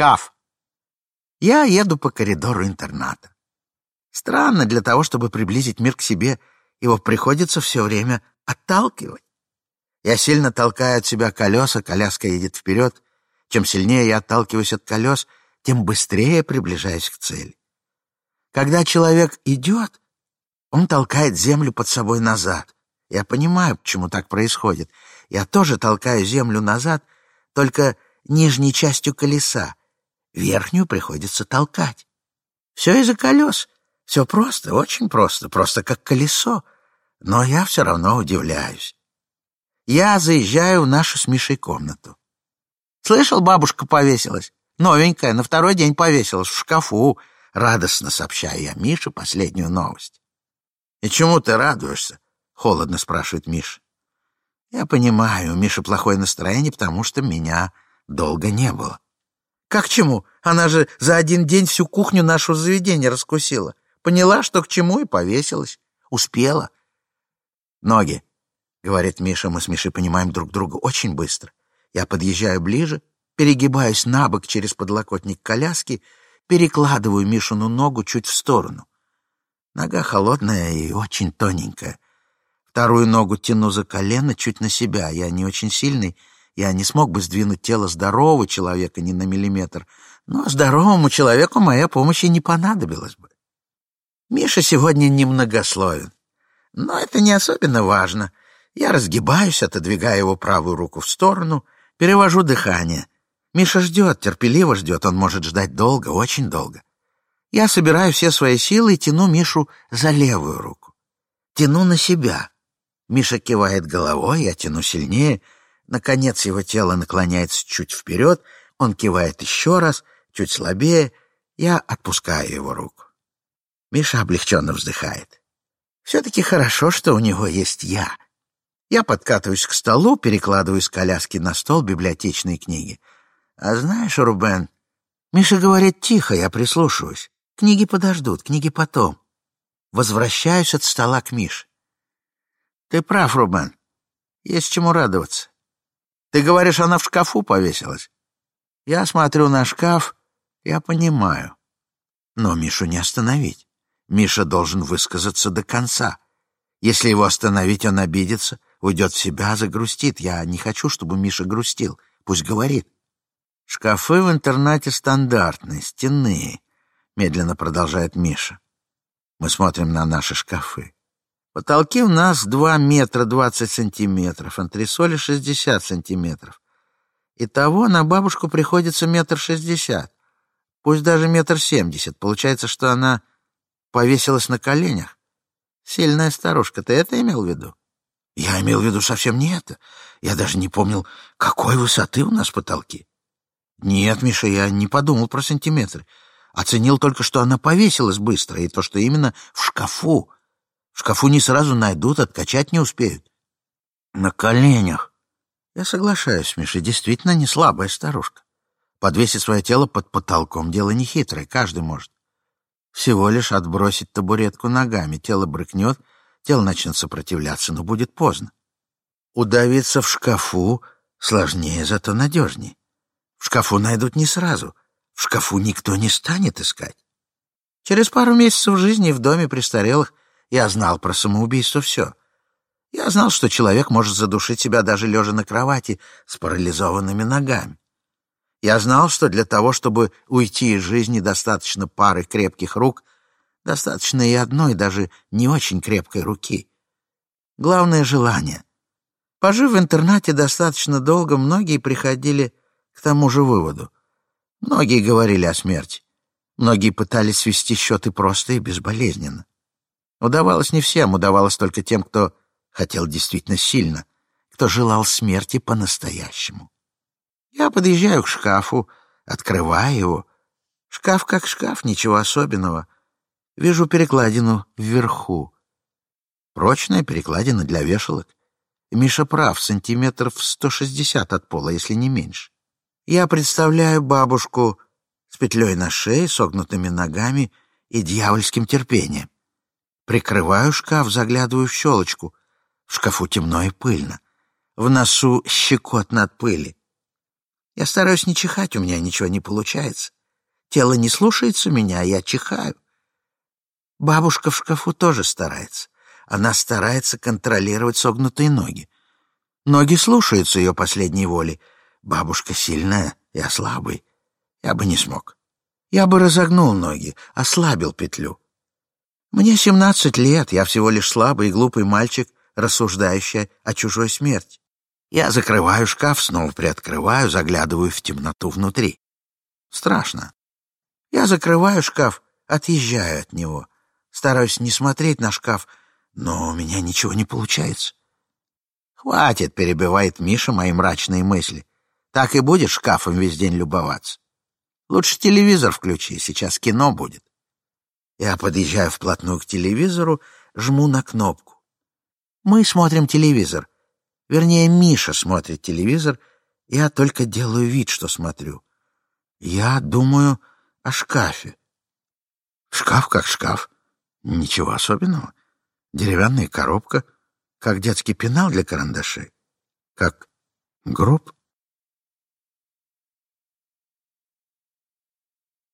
шкаф. Я еду по коридору интерната. Странно, для того, чтобы приблизить мир к себе, его приходится все время отталкивать. Я сильно толкаю от себя колеса, коляска едет вперед. Чем сильнее я отталкиваюсь от колес, тем быстрее приближаюсь к цели. Когда человек идет, он толкает землю под собой назад. Я понимаю, почему так происходит. Я тоже толкаю землю назад, только нижней частью колеса. Верхнюю приходится толкать. Все из-за колес. Все просто, очень просто, просто как колесо. Но я все равно удивляюсь. Я заезжаю в нашу с Мишей комнату. Слышал, бабушка повесилась? Новенькая, на второй день повесилась в шкафу. Радостно сообщаю я Мише последнюю новость. «И чему ты радуешься?» — холодно спрашивает Миша. Я понимаю, у Миши плохое настроение, потому что меня долго не было. Как чему? Она же за один день всю кухню нашего заведения раскусила. Поняла, что к чему, и повесилась. Успела. Ноги, — говорит Миша. Мы с Мишей понимаем друг друга очень быстро. Я подъезжаю ближе, перегибаюсь на бок через подлокотник коляски, перекладываю Мишину ногу чуть в сторону. Нога холодная и очень тоненькая. Вторую ногу тяну за колено чуть на себя. Я не очень сильный, я не смог бы сдвинуть тело здорового человека ни на миллиметр, но здоровому человеку моя помощь и не понадобилась бы. Миша сегодня немногословен, но это не особенно важно. Я разгибаюсь, отодвигаю его правую руку в сторону, перевожу дыхание. Миша ждет, терпеливо ждет, он может ждать долго, очень долго. Я собираю все свои силы и тяну Мишу за левую руку. Тяну на себя. Миша кивает головой, я тяну сильнее. Наконец его тело наклоняется чуть вперед, он кивает еще раз, чуть слабее. Я отпускаю его руку. Миша облегченно вздыхает. Все-таки хорошо, что у него есть я. Я подкатываюсь к столу, перекладываю с коляски на стол библиотечные книги. А знаешь, Рубен, Миша говорит тихо, я прислушиваюсь. Книги подождут, книги потом. Возвращаюсь от стола к Мише. Ты прав, Рубен. Есть чему радоваться. Ты говоришь, она в шкафу повесилась? Я смотрю на шкаф, я понимаю. Но Мишу не остановить. Миша должен высказаться до конца. Если его остановить, он обидится — уйдет в себя, загрустит. Я не хочу, чтобы Миша грустил. Пусть говорит. Шкафы в интернате стандартные, стенные, медленно продолжает Миша. Мы смотрим на наши шкафы. Потолки у нас два метра двадцать сантиметров, антресоли шестьдесят сантиметров. Итого на бабушку приходится метр шестьдесят, пусть даже метр семьдесят. Получается, что она повесилась на коленях. Сильная старушка, ты это имел в виду? Я имел в виду совсем не это. Я даже не помнил, какой высоты у нас потолки. Нет, Миша, я не подумал про сантиметры. Оценил только, что она повесилась быстро, и то, что именно в шкафу. В шкафу не сразу найдут, откачать не успеют. На коленях. Я соглашаюсь, Миша, действительно не слабая старушка. Подвесить свое тело под потолком — дело нехитрое, каждый может. Всего лишь отбросить табуретку ногами, тело брыкнет — Тело начнет сопротивляться, но будет поздно. Удавиться в шкафу сложнее, зато надежнее. В шкафу найдут не сразу. В шкафу никто не станет искать. Через пару месяцев жизни в доме престарелых я знал про самоубийство все. Я знал, что человек может задушить себя даже лежа на кровати с парализованными ногами. Я знал, что для того, чтобы уйти из жизни, достаточно пары крепких рук Достаточно и одной, даже не очень крепкой руки. Главное — желание. Пожив в интернате достаточно долго, многие приходили к тому же выводу. Многие говорили о смерти. Многие пытались свести счеты просто и безболезненно. Удавалось не всем, удавалось только тем, кто хотел действительно сильно, кто желал смерти по-настоящему. Я подъезжаю к шкафу, открываю его. Шкаф как шкаф, ничего особенного — Вижу перекладину вверху. Прочная перекладина для вешалок. Миша прав, сантиметров сто шестьдесят от пола, если не меньше. Я представляю бабушку с петлей на шее, согнутыми ногами и дьявольским терпением. Прикрываю шкаф, заглядываю в щелочку. В шкафу темно и пыльно. В носу щекотно от пыли. Я стараюсь не чихать, у меня ничего не получается. Тело не слушается меня, а я чихаю. Бабушка в шкафу тоже старается. Она старается контролировать согнутые ноги. Ноги слушаются ее последней воли. Бабушка сильная, я слабый. Я бы не смог. Я бы разогнул ноги, ослабил петлю. Мне семнадцать лет, я всего лишь слабый и глупый мальчик, рассуждающий о чужой смерти. Я закрываю шкаф, снова приоткрываю, заглядываю в темноту внутри. Страшно. Я закрываю шкаф, отъезжаю от него. Стараюсь не смотреть на шкаф, но у меня ничего не получается. «Хватит», — перебивает Миша мои мрачные мысли. «Так и будешь шкафом весь день любоваться. Лучше телевизор включи, сейчас кино будет». Я подъезжаю вплотную к телевизору, жму на кнопку. Мы смотрим телевизор. Вернее, Миша смотрит телевизор, я только делаю вид, что смотрю. Я думаю о шкафе. Шкаф как шкаф. Ничего особенного. Деревянная коробка — как детский пенал для карандашей, как гроб